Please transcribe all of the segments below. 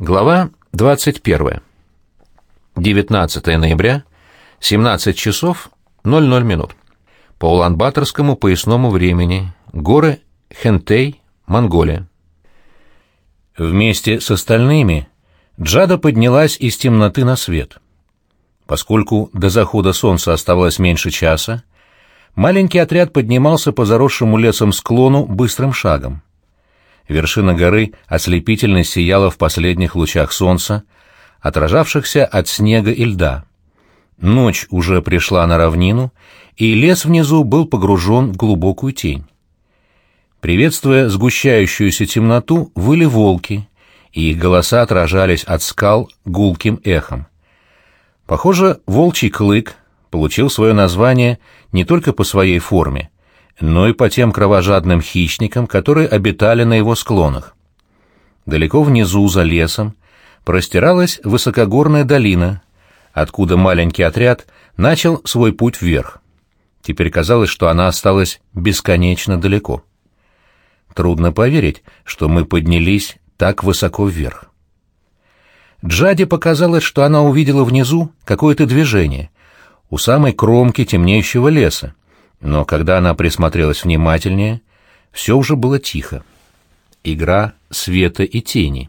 Глава 21. 19 ноября, 17 часов 00 минут. По Улан-Баторскому поясному времени. Горы Хентей, Монголия. Вместе с остальными Джада поднялась из темноты на свет. Поскольку до захода солнца оставалось меньше часа, маленький отряд поднимался по заросшему лесом склону быстрым шагом. Вершина горы ослепительно сияла в последних лучах солнца, отражавшихся от снега и льда. Ночь уже пришла на равнину, и лес внизу был погружен в глубокую тень. Приветствуя сгущающуюся темноту, выли волки, и их голоса отражались от скал гулким эхом. Похоже, волчий клык получил свое название не только по своей форме, но и по тем кровожадным хищникам, которые обитали на его склонах. Далеко внизу, за лесом, простиралась высокогорная долина, откуда маленький отряд начал свой путь вверх. Теперь казалось, что она осталась бесконечно далеко. Трудно поверить, что мы поднялись так высоко вверх. Джаде показалось, что она увидела внизу какое-то движение, у самой кромки темнеющего леса, но когда она присмотрелась внимательнее, все уже было тихо. Игра света и тени.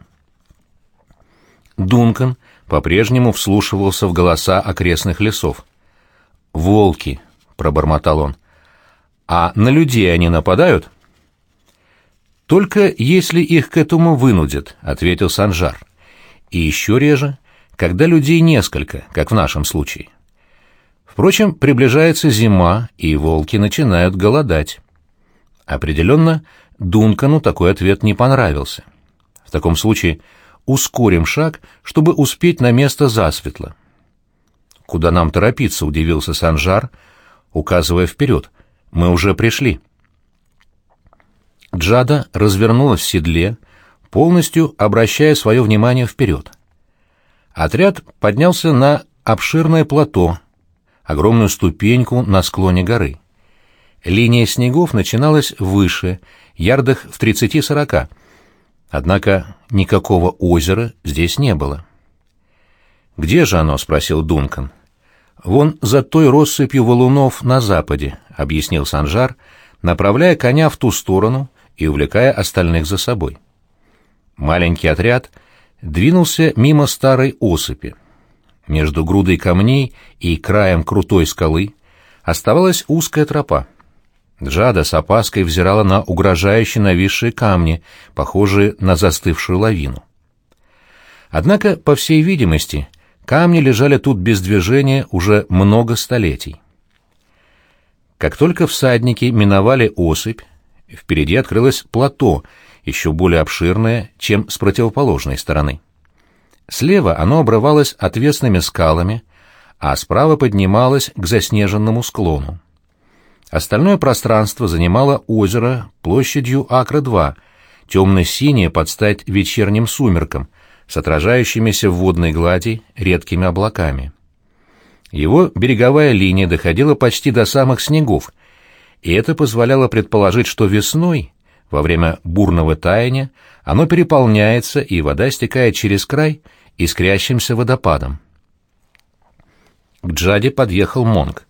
Дункан по-прежнему вслушивался в голоса окрестных лесов. «Волки», — пробормотал он. «А на людей они нападают?» «Только если их к этому вынудят», — ответил Санжар. «И еще реже, когда людей несколько, как в нашем случае». Впрочем, приближается зима, и волки начинают голодать. Определенно, Дункану такой ответ не понравился. В таком случае ускорим шаг, чтобы успеть на место засветло. «Куда нам торопиться?» — удивился Санжар, указывая вперед. «Мы уже пришли». Джада развернулась в седле, полностью обращая свое внимание вперед. Отряд поднялся на обширное плато, огромную ступеньку на склоне горы. Линия снегов начиналась выше, ярдах в 30-40, однако никакого озера здесь не было. «Где же оно?» — спросил Дункан. «Вон за той россыпью валунов на западе», — объяснил Санжар, направляя коня в ту сторону и увлекая остальных за собой. Маленький отряд двинулся мимо старой осыпи. Между грудой камней и краем крутой скалы оставалась узкая тропа. Джада с опаской взирала на угрожающие нависшие камни, похожие на застывшую лавину. Однако, по всей видимости, камни лежали тут без движения уже много столетий. Как только всадники миновали осыпь, впереди открылось плато, еще более обширное, чем с противоположной стороны. Слева оно обрывалось отвесными скалами, а справа поднималось к заснеженному склону. Остальное пространство занимало озеро площадью акра-2, темно-синее под стать вечерним сумеркам, с отражающимися в водной глади редкими облаками. Его береговая линия доходила почти до самых снегов, и это позволяло предположить, что весной, во время бурного таяния, оно переполняется, и вода стекает через край — искрящимся водопадом. К Джаде подъехал Монг.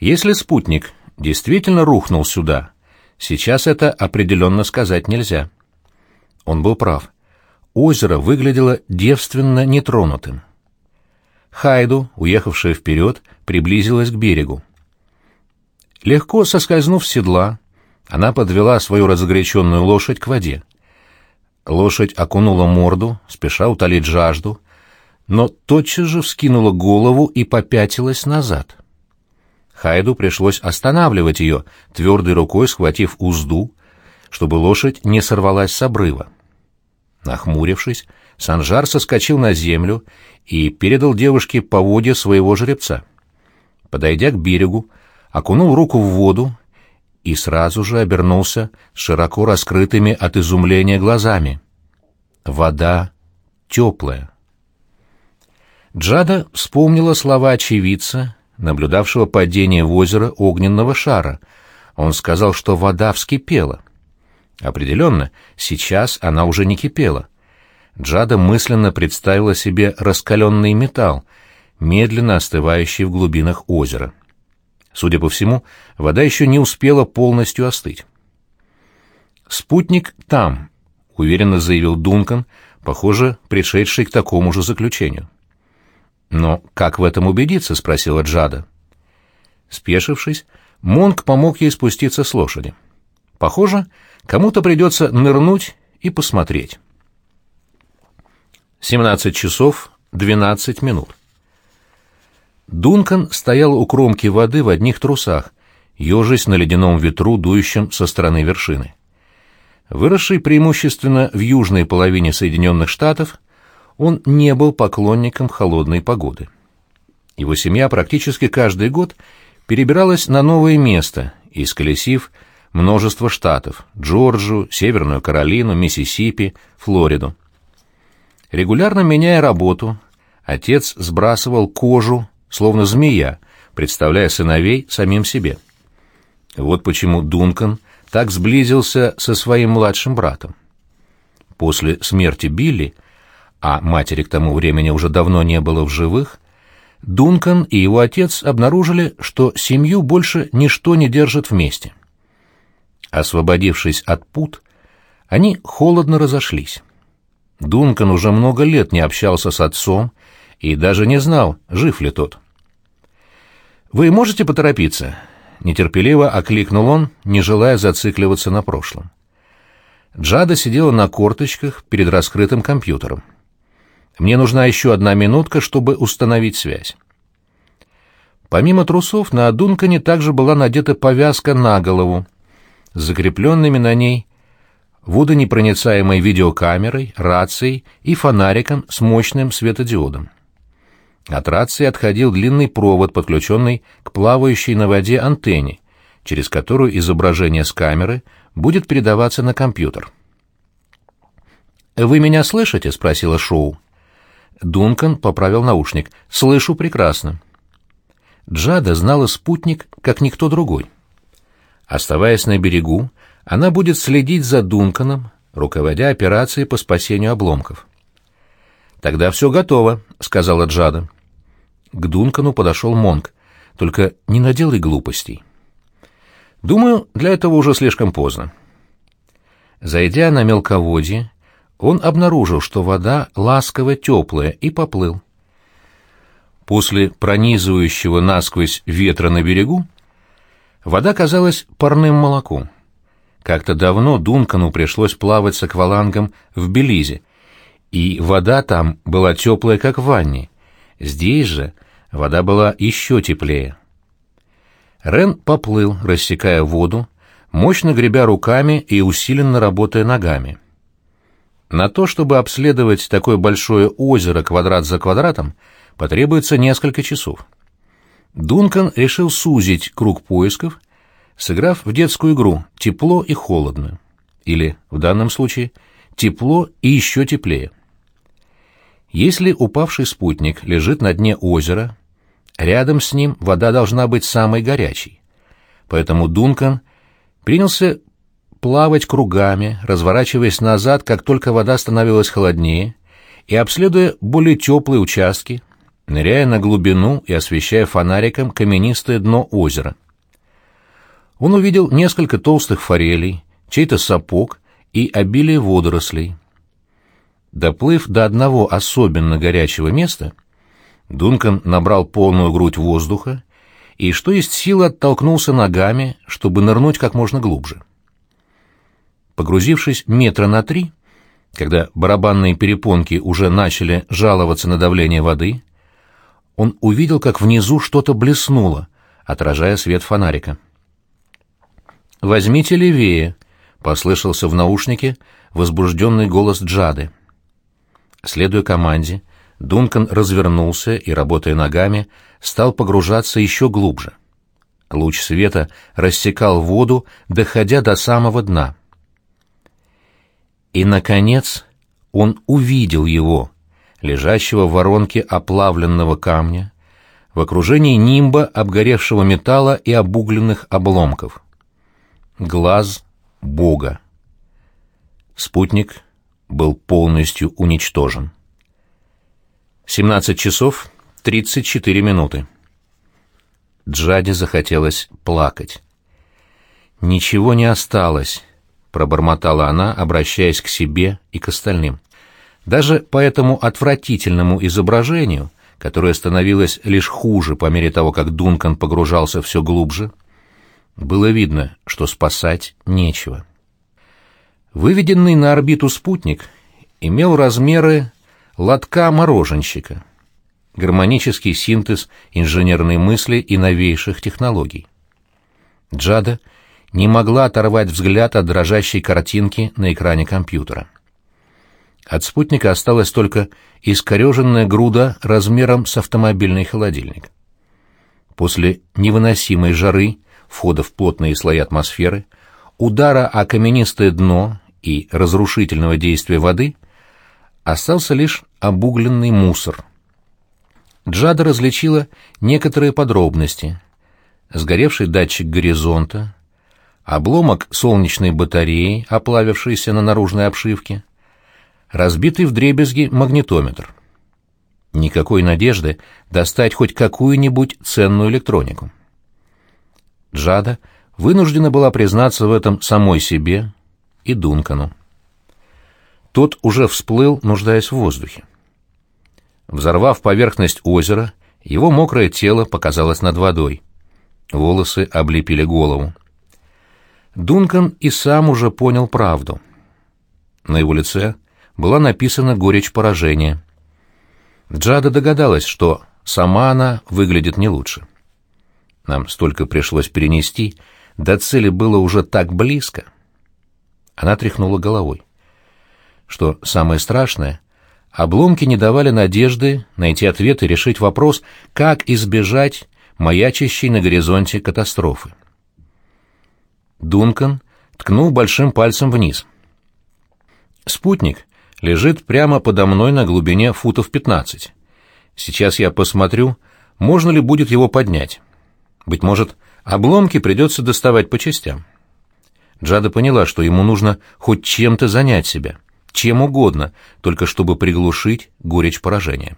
Если спутник действительно рухнул сюда, сейчас это определенно сказать нельзя. Он был прав. Озеро выглядело девственно нетронутым. Хайду, уехавшая вперед, приблизилась к берегу. Легко соскользнув с седла, она подвела свою разогреченную лошадь к воде. Лошадь окунула морду, спеша утолить жажду, но тотчас же вскинула голову и попятилась назад. Хайду пришлось останавливать ее, твердой рукой схватив узду, чтобы лошадь не сорвалась с обрыва. Нахмурившись, Санжар соскочил на землю и передал девушке поводья своего жеребца. Подойдя к берегу, окунул руку в воду и сразу же обернулся широко раскрытыми от изумления глазами. Вода теплая. Джада вспомнила слова очевидца, наблюдавшего падение в озеро огненного шара. Он сказал, что вода вскипела. Определенно, сейчас она уже не кипела. Джада мысленно представила себе раскаленный металл, медленно остывающий в глубинах озера. Судя по всему, вода еще не успела полностью остыть. «Спутник там», — уверенно заявил Дункан, похоже, пришедший к такому же заключению. «Но как в этом убедиться?» — спросила Джада. Спешившись, Монк помог ей спуститься с лошади. Похоже, кому-то придется нырнуть и посмотреть. 17 часов 12 минут. Дункан стоял у кромки воды в одних трусах, ежась на ледяном ветру, дующем со стороны вершины. Выросший преимущественно в южной половине Соединенных Штатов, он не был поклонником холодной погоды. Его семья практически каждый год перебиралась на новое место, исколесив множество штатов – Джорджию, Северную Каролину, Миссисипи, Флориду. Регулярно меняя работу, отец сбрасывал кожу, словно змея, представляя сыновей самим себе. Вот почему Дункан так сблизился со своим младшим братом. После смерти Билли, а матери к тому времени уже давно не было в живых, Дункан и его отец обнаружили, что семью больше ничто не держит вместе. Освободившись от пут, они холодно разошлись. Дункан уже много лет не общался с отцом и даже не знал, жив ли тот. «Вы можете поторопиться?» — нетерпеливо окликнул он, не желая зацикливаться на прошлом. Джада сидела на корточках перед раскрытым компьютером. «Мне нужна еще одна минутка, чтобы установить связь». Помимо трусов, на Дункане также была надета повязка на голову, с закрепленными на ней водонепроницаемой видеокамерой, рацией и фонариком с мощным светодиодом. От рации отходил длинный провод, подключенный к плавающей на воде антенне, через которую изображение с камеры будет передаваться на компьютер. «Вы меня слышите?» — спросила Шоу. Дункан поправил наушник. «Слышу прекрасно». Джада знала спутник, как никто другой. Оставаясь на берегу, она будет следить за Дунканом, руководя операцией по спасению обломков. «Тогда все готово», — сказала Джада. К Дункану подошел Монг. «Только не наделай глупостей». «Думаю, для этого уже слишком поздно». Зайдя на мелководье, он обнаружил, что вода ласково теплая, и поплыл. После пронизывающего насквозь ветра на берегу вода казалась парным молоком. Как-то давно Дункану пришлось плавать с аквалангом в Белизе, и вода там была теплая, как в ванне. Здесь же вода была еще теплее. Рен поплыл, рассекая воду, мощно гребя руками и усиленно работая ногами. На то, чтобы обследовать такое большое озеро квадрат за квадратом, потребуется несколько часов. Дункан решил сузить круг поисков сыграв в детскую игру «тепло и холодно», или, в данном случае, «тепло и еще теплее». Если упавший спутник лежит на дне озера, рядом с ним вода должна быть самой горячей. Поэтому Дункан принялся плавать кругами, разворачиваясь назад, как только вода становилась холоднее, и обследуя более теплые участки, ныряя на глубину и освещая фонариком каменистое дно озера он увидел несколько толстых форелей, чей-то сапог и обилие водорослей. Доплыв до одного особенно горячего места, Дункан набрал полную грудь воздуха и, что есть силы, оттолкнулся ногами, чтобы нырнуть как можно глубже. Погрузившись метра на три, когда барабанные перепонки уже начали жаловаться на давление воды, он увидел, как внизу что-то блеснуло, отражая свет фонарика. «Возьмите левее», — послышался в наушнике возбужденный голос Джады. Следуя команде, Дункан развернулся и, работая ногами, стал погружаться еще глубже. Луч света рассекал воду, доходя до самого дна. И, наконец, он увидел его, лежащего в воронке оплавленного камня, в окружении нимба обгоревшего металла и обугленных обломков глаз Бога. Спутник был полностью уничтожен. 17 часов 34 минуты. Джаде захотелось плакать. «Ничего не осталось», — пробормотала она, обращаясь к себе и к остальным. Даже по этому отвратительному изображению, которое становилось лишь хуже по мере того, как Дункан погружался все глубже, было видно, что спасать нечего. Выведенный на орбиту спутник имел размеры лотка мороженщика — гармонический синтез инженерной мысли и новейших технологий. Джада не могла оторвать взгляд от дрожащей картинки на экране компьютера. От спутника осталась только искореженная груда размером с автомобильный холодильник. После невыносимой жары, входа в плотные слои атмосферы, удара о каменистое дно и разрушительного действия воды остался лишь обугленный мусор — Джада различила некоторые подробности. Сгоревший датчик горизонта, обломок солнечной батареи, оплавившийся на наружной обшивке, разбитый вдребезги магнитометр. Никакой надежды достать хоть какую-нибудь ценную электронику. Джада вынуждена была признаться в этом самой себе и Дункану. Тот уже всплыл, нуждаясь в воздухе. Взорвав поверхность озера, его мокрое тело показалось над водой. Волосы облепили голову. Дункан и сам уже понял правду. На его лице была написана горечь поражения. Джада догадалась, что сама она выглядит не лучше. Нам столько пришлось перенести, до цели было уже так близко. Она тряхнула головой. Что самое страшное, Обломки не давали надежды найти ответ и решить вопрос, как избежать маячащей на горизонте катастрофы. Дункан ткнул большим пальцем вниз. Спутник лежит прямо подо мной на глубине футов 15. Сейчас я посмотрю, можно ли будет его поднять. Быть может, обломки придется доставать по частям. Джада поняла, что ему нужно хоть чем-то занять себя чем угодно, только чтобы приглушить горечь поражения.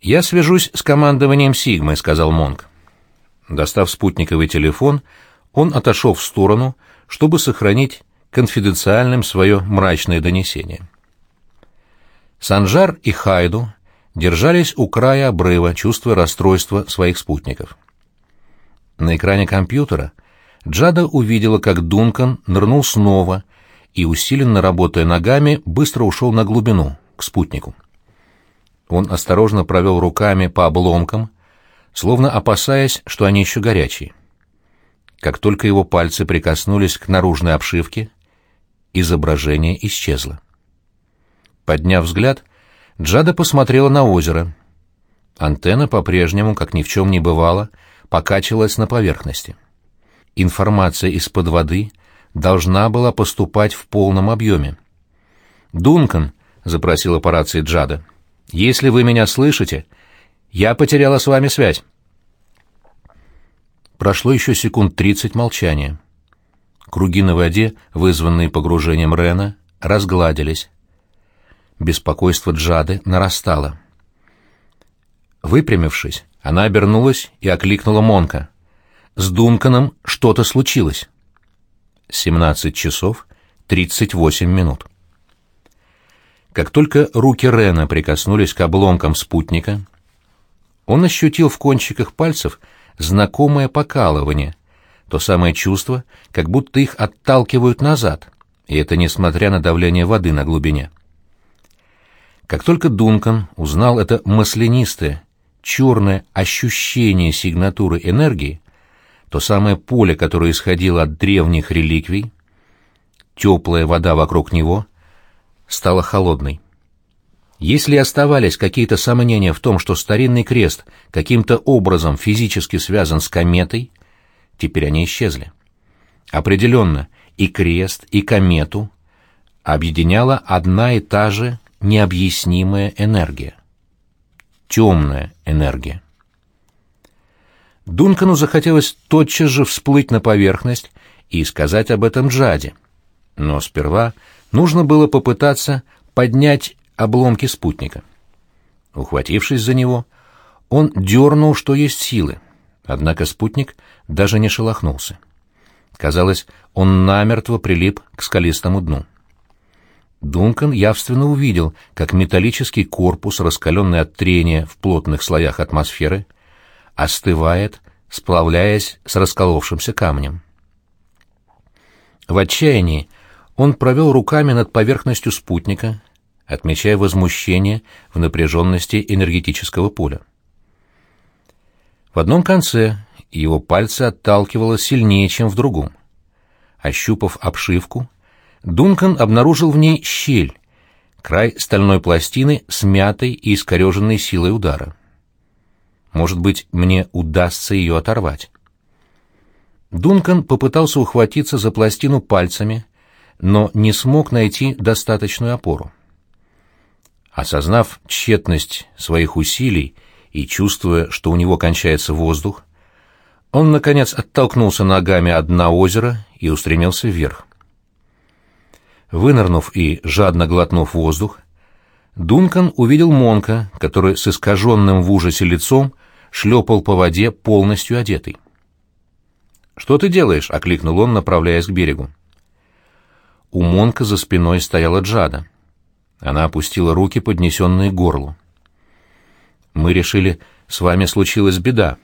«Я свяжусь с командованием Сигмы», — сказал Монг. Достав спутниковый телефон, он отошел в сторону, чтобы сохранить конфиденциальным свое мрачное донесение. Санжар и Хайду держались у края обрыва, чувствуя расстройство своих спутников. На экране компьютера Джада увидела, как Дункан нырнул снова и, усиленно работая ногами, быстро ушел на глубину, к спутнику. Он осторожно провел руками по обломкам, словно опасаясь, что они еще горячие. Как только его пальцы прикоснулись к наружной обшивке, изображение исчезло. Подняв взгляд, Джада посмотрела на озеро. Антенна по-прежнему, как ни в чем не бывало, покачивалась на поверхности. Информация из-под воды — должна была поступать в полном объеме. «Дункан», — запросила по рации Джада, — «если вы меня слышите, я потеряла с вами связь». Прошло еще секунд тридцать молчания. Круги на воде, вызванные погружением Рена, разгладились. Беспокойство Джады нарастало. Выпрямившись, она обернулась и окликнула Монка. «С Дунканом что-то случилось». 17 часов 38 минут. Как только руки Рена прикоснулись к обломкам спутника, он ощутил в кончиках пальцев знакомое покалывание, то самое чувство, как будто их отталкивают назад, и это несмотря на давление воды на глубине. Как только Дункан узнал это маслянистое, черное ощущение сигнатуры энергии, то самое поле, которое исходило от древних реликвий, теплая вода вокруг него, стала холодной. Если оставались какие-то сомнения в том, что старинный крест каким-то образом физически связан с кометой, теперь они исчезли. Определенно, и крест, и комету объединяла одна и та же необъяснимая энергия. Темная энергия. Дункану захотелось тотчас же всплыть на поверхность и сказать об этом Джаде. Но сперва нужно было попытаться поднять обломки спутника. Ухватившись за него, он дернул, что есть силы, однако спутник даже не шелохнулся. Казалось, он намертво прилип к скалистому дну. Дункан явственно увидел, как металлический корпус, раскаленный от трения в плотных слоях атмосферы, остывает, сплавляясь с расколовшимся камнем. В отчаянии он провел руками над поверхностью спутника, отмечая возмущение в напряженности энергетического поля. В одном конце его пальцы отталкивало сильнее, чем в другом. Ощупав обшивку, Дункан обнаружил в ней щель, край стальной пластины, смятой и искореженной силой удара. Может быть, мне удастся ее оторвать. Дункан попытался ухватиться за пластину пальцами, но не смог найти достаточную опору. Осознав тщетность своих усилий и чувствуя, что у него кончается воздух, он, наконец, оттолкнулся ногами от дна озера и устремился вверх. Вынырнув и жадно глотнув воздух, Дункан увидел Монка, который с искаженным в ужасе лицом шлепал по воде полностью одетый. «Что ты делаешь?» — окликнул он, направляясь к берегу. У Монка за спиной стояла Джада. Она опустила руки, поднесенные к горлу. «Мы решили, с вами случилась беда.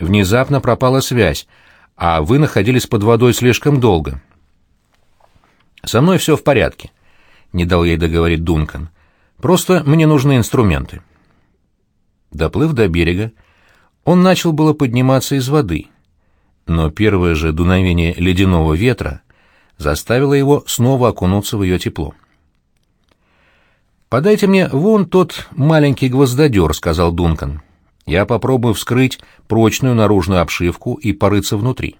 Внезапно пропала связь, а вы находились под водой слишком долго». «Со мной все в порядке», — не дал ей договорить Дункан. «Просто мне нужны инструменты». Доплыв до берега, он начал было подниматься из воды, но первое же дуновение ледяного ветра заставило его снова окунуться в ее тепло. «Подайте мне вон тот маленький гвоздодер», — сказал Дункан. «Я попробую вскрыть прочную наружную обшивку и порыться внутри».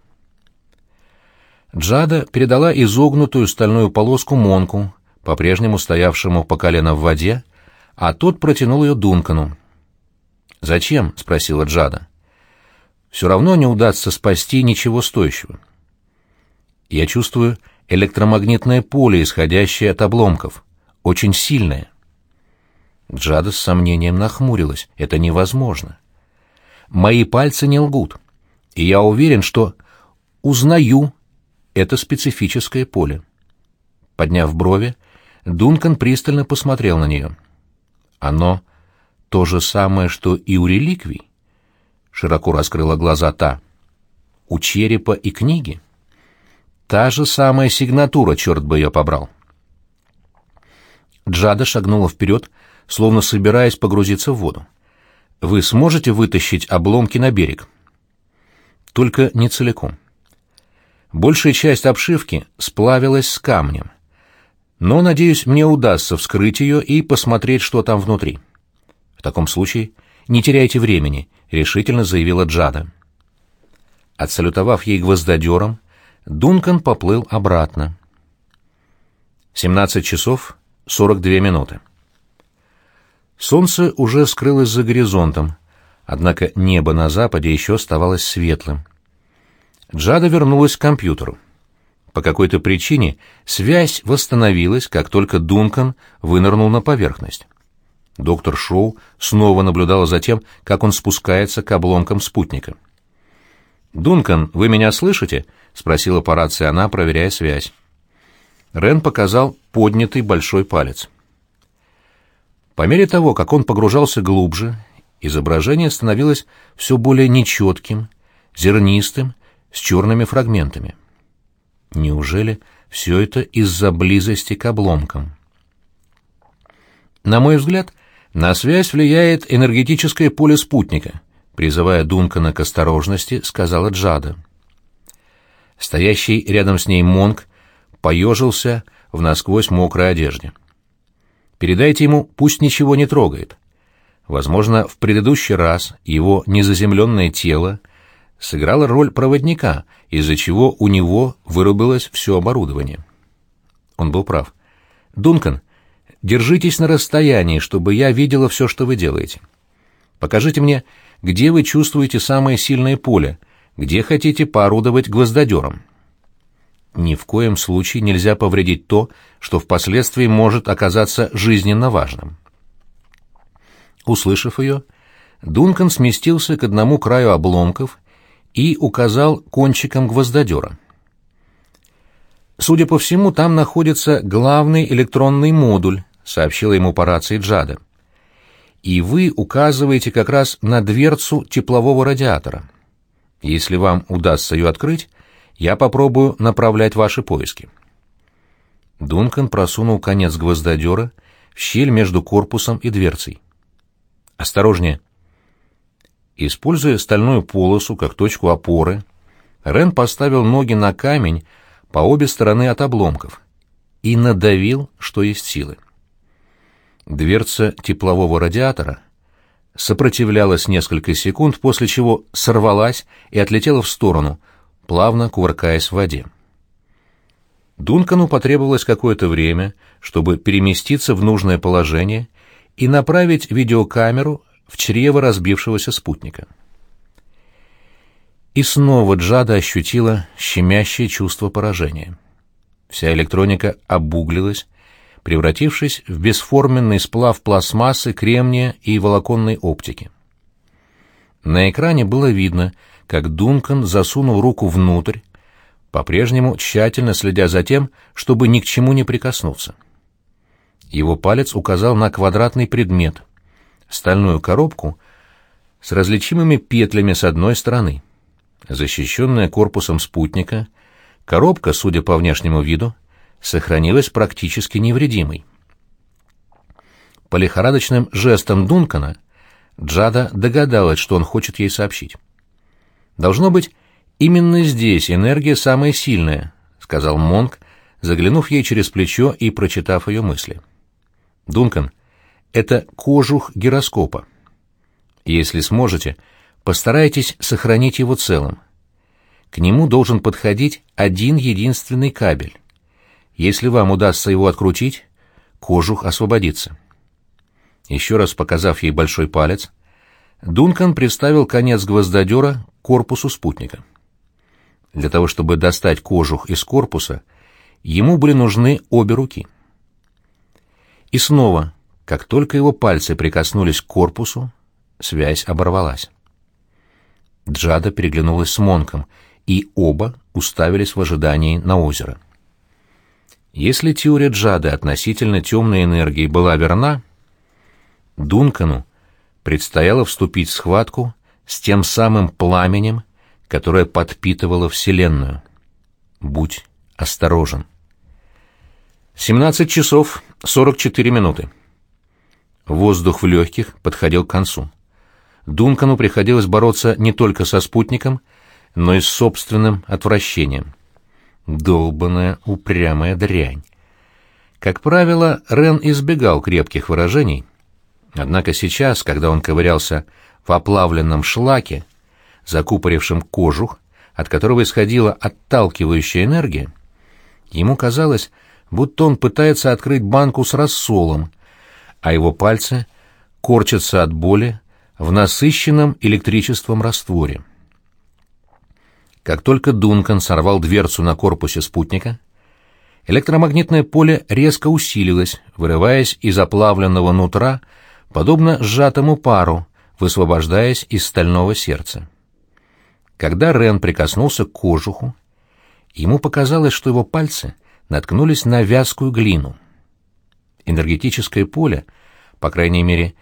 Джада передала изогнутую стальную полоску Монку, по-прежнему стоявшему по колено в воде, а тот протянул ее Дункану. «Зачем?» — спросила Джада. «Все равно не удастся спасти ничего стоящего». «Я чувствую электромагнитное поле, исходящее от обломков. Очень сильное». Джада с сомнением нахмурилась. «Это невозможно. Мои пальцы не лгут, и я уверен, что узнаю это специфическое поле». Подняв брови, Дункан пристально посмотрел на нее. «Оно то же самое, что и у реликвий?» Широко раскрыла глаза та. «У черепа и книги?» «Та же самая сигнатура, черт бы ее побрал!» Джада шагнула вперед, словно собираясь погрузиться в воду. «Вы сможете вытащить обломки на берег?» «Только не целиком. Большая часть обшивки сплавилась с камнем, но, надеюсь, мне удастся вскрыть ее и посмотреть, что там внутри». «В таком случае не теряйте времени», — решительно заявила Джада. Отсалютовав ей гвоздодером, Дункан поплыл обратно. 17 часов 42 минуты. Солнце уже скрылось за горизонтом, однако небо на западе еще оставалось светлым. Джада вернулась к компьютеру. По какой-то причине связь восстановилась, как только Дункан вынырнул на поверхность. Доктор Шоу снова наблюдала за тем, как он спускается к обломкам спутника. «Дункан, вы меня слышите?» — спросила по рации она, проверяя связь. Рен показал поднятый большой палец. По мере того, как он погружался глубже, изображение становилось все более нечетким, зернистым, с черными фрагментами. Неужели все это из-за близости к обломкам? На мой взгляд, на связь влияет энергетическое поле спутника, призывая Дункана к осторожности, сказала Джада. Стоящий рядом с ней Монг поежился в насквозь мокрой одежде. Передайте ему, пусть ничего не трогает. Возможно, в предыдущий раз его незаземленное тело сыграло роль проводника, из-за чего у него вырубилось все оборудование. Он был прав. «Дункан, держитесь на расстоянии, чтобы я видела все, что вы делаете. Покажите мне, где вы чувствуете самое сильное поле, где хотите поорудовать гвоздодером». ни в коем случае нельзя повредить то, что впоследствии может оказаться жизненно важным. Услышав ее, Дункан сместился к одному краю обломков и указал кончиком гвоздодера. «Судя по всему, там находится главный электронный модуль», — сообщила ему по рации Джада. «И вы указываете как раз на дверцу теплового радиатора. Если вам удастся ее открыть, я попробую направлять ваши поиски». Дункан просунул конец гвоздодера в щель между корпусом и дверцей. «Осторожнее!» Используя стальную полосу как точку опоры, Рен поставил ноги на камень по обе стороны от обломков и надавил, что есть силы. Дверца теплового радиатора сопротивлялась несколько секунд, после чего сорвалась и отлетела в сторону, плавно кувыркаясь в воде. Дункану потребовалось какое-то время, чтобы переместиться в нужное положение и направить видеокамеру в чрево разбившегося спутника. И снова Джада ощутила щемящее чувство поражения. Вся электроника обуглилась, превратившись в бесформенный сплав пластмассы, кремния и волоконной оптики. На экране было видно, как Дункан засунул руку внутрь, по-прежнему тщательно следя за тем, чтобы ни к чему не прикоснуться. Его палец указал на квадратный предмет, стальную коробку с различимыми петлями с одной стороны. Защищенная корпусом спутника, коробка, судя по внешнему виду, сохранилась практически невредимой. По лихорадочным жестам Дункана Джада догадалась, что он хочет ей сообщить. «Должно быть, именно здесь энергия самая сильная», — сказал Монк, заглянув ей через плечо и прочитав ее мысли. «Дункан, это кожух гироскопа. Если сможете, постарайтесь сохранить его целым. К нему должен подходить один единственный кабель. Если вам удастся его открутить, кожух освободится. Еще раз показав ей большой палец, Дункан приставил конец гвоздодера к корпусу спутника. Для того, чтобы достать кожух из корпуса, ему были нужны обе руки. И снова как только его пальцы прикоснулись к корпусу, связь оборвалась. Джада переглянулась с Монком, и оба уставились в ожидании на озеро. Если теория Джады относительно темной энергии была верна, Дункану предстояло вступить в схватку с тем самым пламенем, которое подпитывало Вселенную. Будь осторожен. 17 часов 44 минуты. Воздух в легких подходил к концу. Дункану приходилось бороться не только со спутником, но и с собственным отвращением. Долбаная, упрямая дрянь. Как правило, Рен избегал крепких выражений, однако сейчас, когда он ковырялся в оплавленном шлаке, закупорившем кожух, от которого исходила отталкивающая энергия, ему казалось, будто он пытается открыть банку с рассолом, а его пальцы корчатся от боли в насыщенном электричеством растворе. Как только Дункан сорвал дверцу на корпусе спутника, электромагнитное поле резко усилилось, вырываясь из оплавленного нутра, подобно сжатому пару, высвобождаясь из стального сердца. Когда Рен прикоснулся к кожуху, ему показалось, что его пальцы наткнулись на вязкую глину — энергетическое поле, по крайней мере,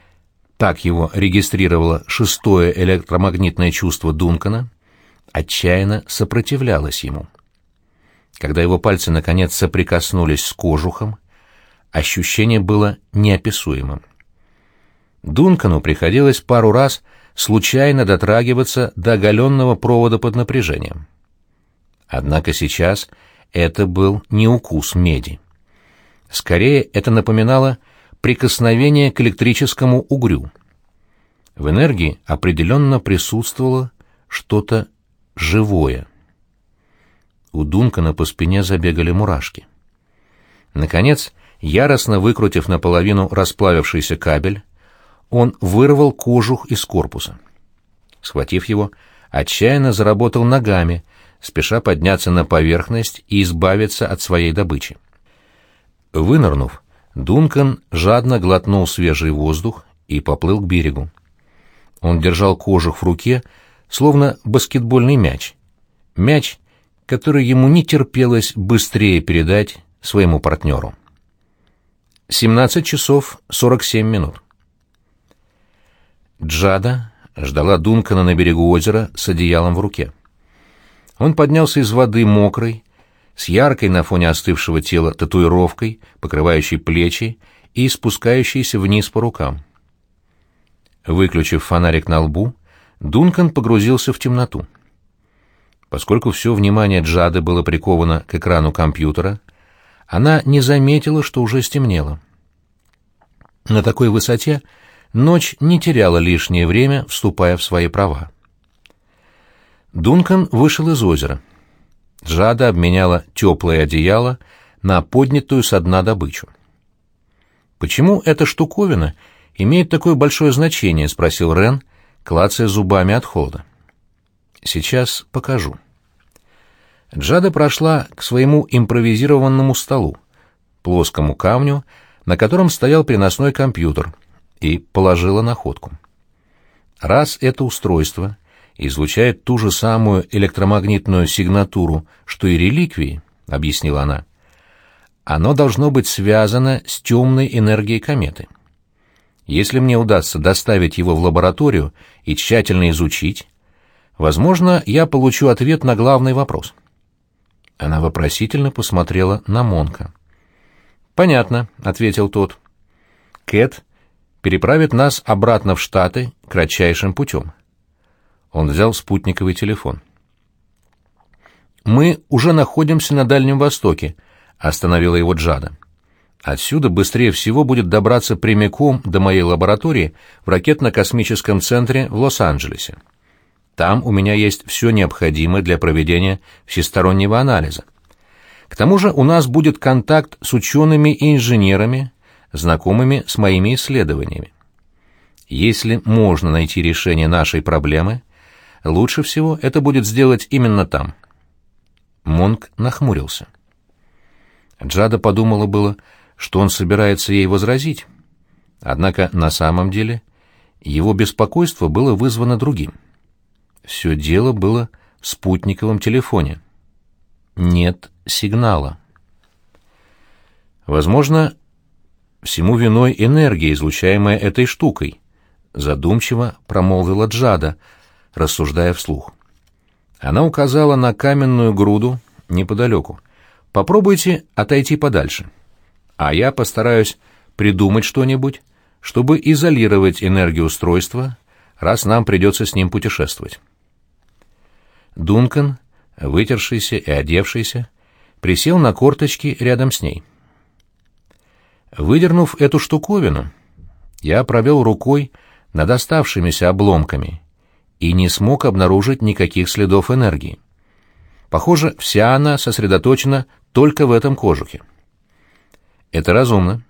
так его регистрировало шестое электромагнитное чувство Дункана, отчаянно сопротивлялось ему. Когда его пальцы наконец соприкоснулись с кожухом, ощущение было неописуемым. Дункану приходилось пару раз случайно дотрагиваться до оголенного провода под напряжением. Однако сейчас это был не укус меди. Скорее, это напоминало прикосновение к электрическому угрю. В энергии определенно присутствовало что-то живое. У Дункана по спине забегали мурашки. Наконец, яростно выкрутив наполовину расплавившийся кабель, он вырвал кожух из корпуса. Схватив его, отчаянно заработал ногами, спеша подняться на поверхность и избавиться от своей добычи. Вынырнув, Дункан жадно глотнул свежий воздух и поплыл к берегу. Он держал кожух в руке, словно баскетбольный мяч. Мяч, который ему не терпелось быстрее передать своему партнеру. 17 часов 47 минут. Джада ждала Дункана на берегу озера с одеялом в руке. Он поднялся из воды мокрый, с яркой на фоне остывшего тела татуировкой, покрывающей плечи и спускающейся вниз по рукам. Выключив фонарик на лбу, Дункан погрузился в темноту. Поскольку все внимание Джады было приковано к экрану компьютера, она не заметила, что уже стемнело. На такой высоте ночь не теряла лишнее время, вступая в свои права. Дункан вышел из озера. Джада обменяла теплое одеяло на поднятую со дна добычу. «Почему эта штуковина имеет такое большое значение?» — спросил Рен, клацая зубами от холода. «Сейчас покажу». Джада прошла к своему импровизированному столу, плоскому камню, на котором стоял переносной компьютер, и положила находку. Раз это устройство излучает ту же самую электромагнитную сигнатуру, что и реликвии, объяснила она, оно должно быть связано с темной энергией кометы. Если мне удастся доставить его в лабораторию и тщательно изучить, возможно, я получу ответ на главный вопрос. Она вопросительно посмотрела на Монка. «Понятно», — ответил тот. «Кэт переправит нас обратно в Штаты кратчайшим путем». Он взял спутниковый телефон. «Мы уже находимся на Дальнем Востоке», — остановила его Джада. «Отсюда быстрее всего будет добраться прямиком до моей лаборатории в ракетно-космическом центре в Лос-Анджелесе. Там у меня есть все необходимое для проведения всестороннего анализа. К тому же у нас будет контакт с учеными и инженерами, знакомыми с моими исследованиями. Если можно найти решение нашей проблемы, лучше всего это будет сделать именно там. Монк нахмурился. Джада подумала было, что он собирается ей возразить. Однако на самом деле его беспокойство было вызвано другим — все дело было в спутниковом телефоне. Нет сигнала. Возможно, всему виной энергия, излучаемая этой штукой, задумчиво промолвила Джада, рассуждая вслух. Она указала на каменную груду неподалеку. Попробуйте отойти подальше. А я постараюсь придумать что-нибудь, чтобы изолировать энергию устройства, раз нам придется с ним путешествовать. Дункан, вытершийся и одевшийся, присел на корточки рядом с ней. Выдернув эту штуковину, я провел рукой над оставшимися обломками и не смог обнаружить никаких следов энергии. Похоже, вся она сосредоточена только в этом кожухе. Это разумно.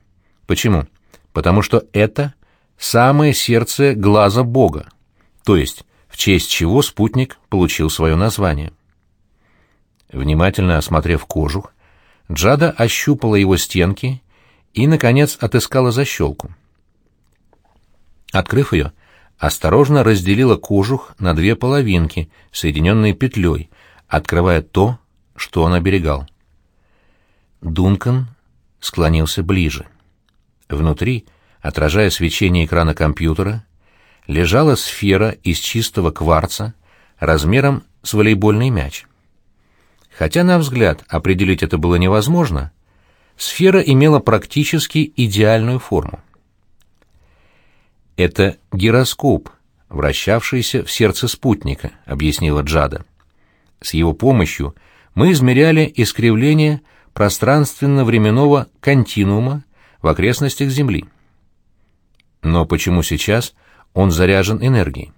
Почему? Потому что это самое сердце глаза Бога, то есть честь чего спутник получил свое название. Внимательно осмотрев кожух, Джада ощупала его стенки и, наконец, отыскала защелку. Открыв ее, осторожно разделила кожух на две половинки, соединенные петлей, открывая то, что он оберегал. Дункан склонился ближе. Внутри, отражая свечение экрана компьютера, лежала сфера из чистого кварца размером с волейбольный мяч. Хотя, на взгляд, определить это было невозможно, сфера имела практически идеальную форму. «Это гироскоп, вращавшийся в сердце спутника», — объяснила Джада. «С его помощью мы измеряли искривление пространственно-временного континуума в окрестностях Земли. Но почему сейчас он заряжен энергией.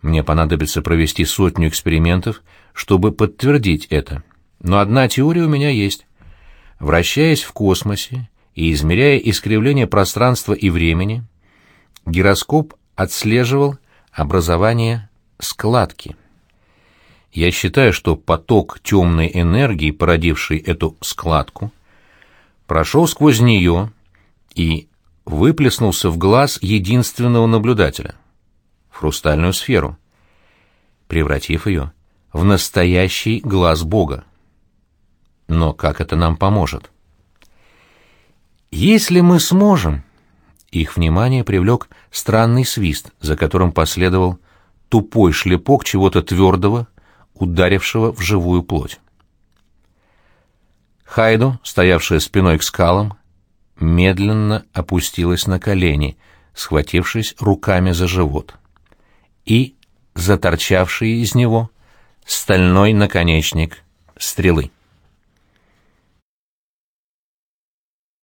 Мне понадобится провести сотню экспериментов, чтобы подтвердить это. Но одна теория у меня есть. Вращаясь в космосе и измеряя искривление пространства и времени, гироскоп отслеживал образование складки. Я считаю, что поток темной энергии, породивший эту складку, прошел сквозь нее и выплеснулся в глаз единственного наблюдателя — в хрустальную сферу, превратив ее в настоящий глаз Бога. Но как это нам поможет? Если мы сможем... Их внимание привлек странный свист, за которым последовал тупой шлепок чего-то твердого, ударившего в живую плоть. Хайду, стоявшая спиной к скалам, медленно опустилась на колени, схватившись руками за живот, и заторчавший из него стальной наконечник стрелы.